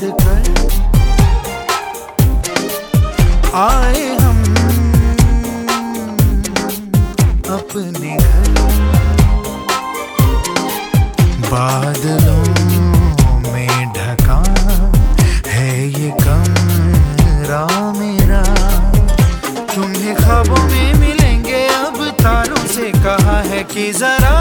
कर आए हम अपने घर। बादलों में ढका है ये कमरा मेरा। तुम्हें खबों में मिलेंगे, अब तारों से कहा है कि जरा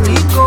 abanico.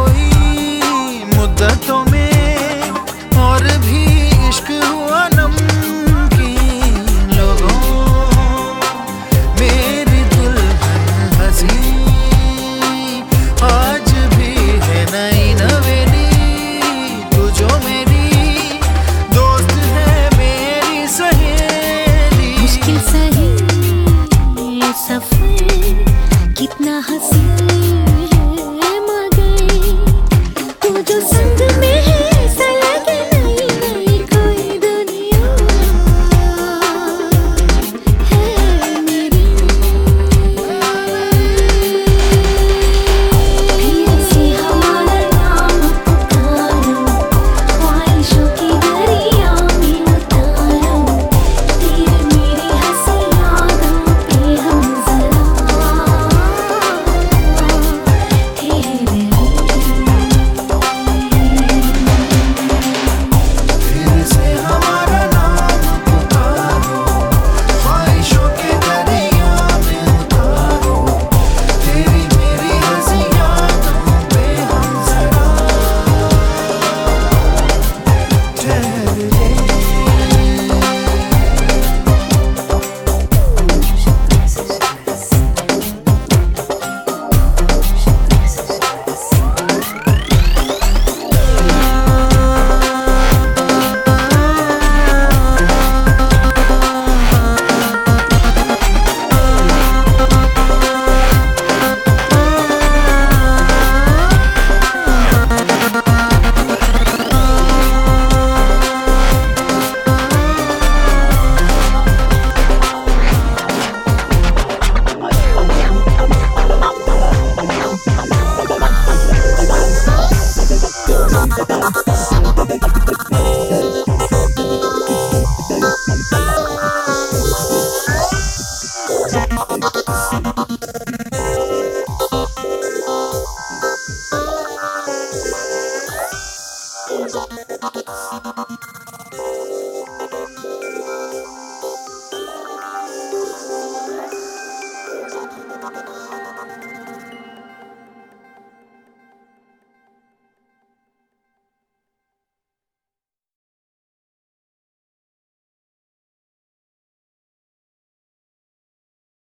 Thank you.